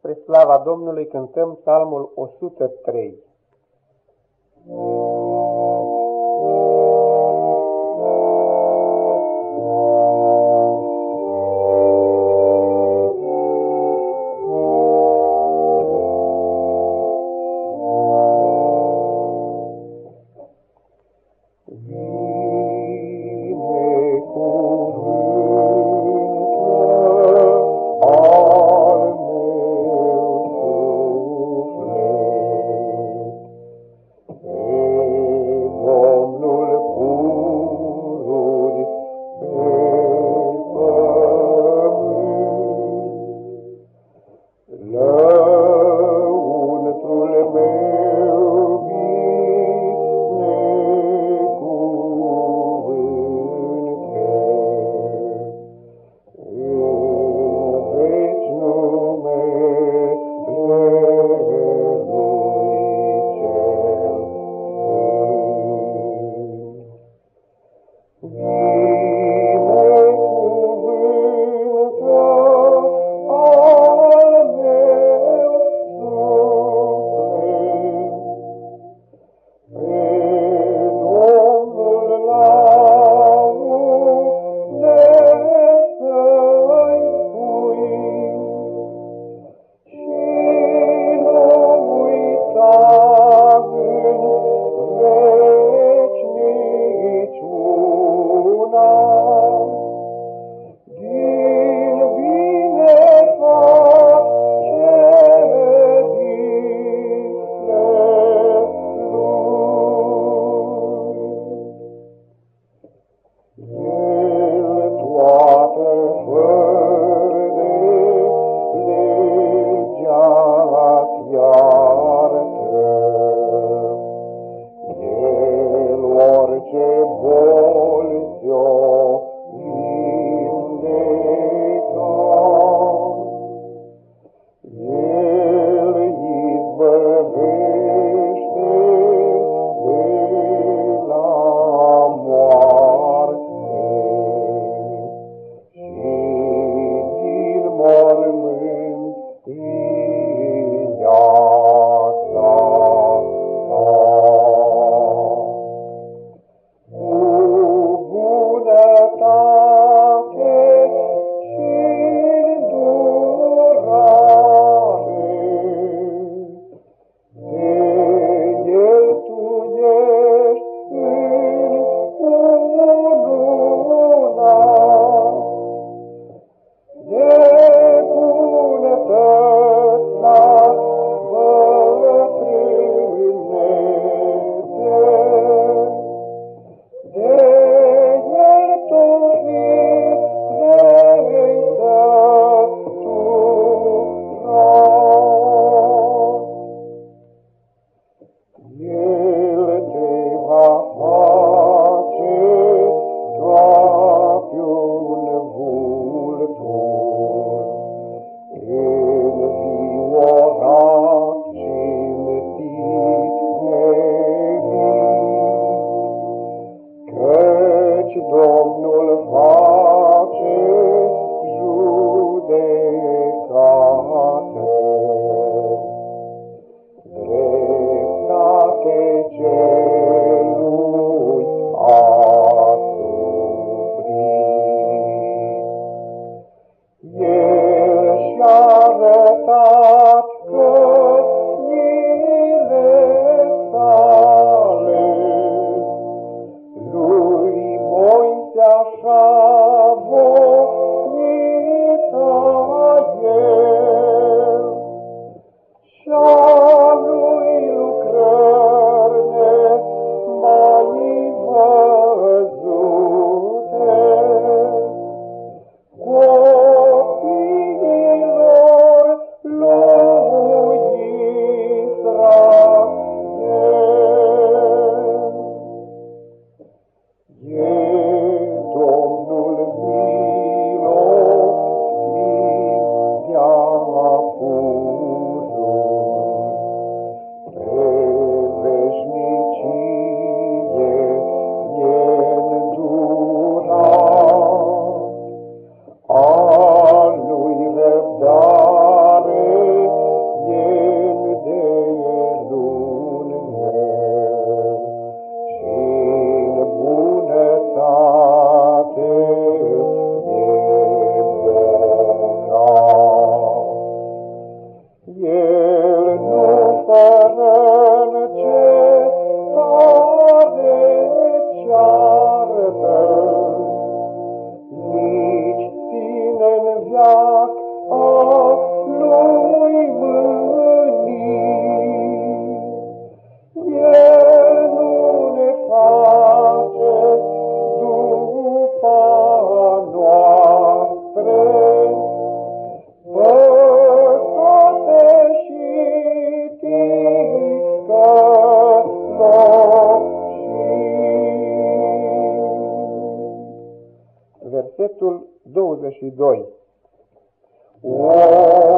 Spre slava Domnului cântăm psalmul 103. Yeah. to draw Domnul versetul 22. O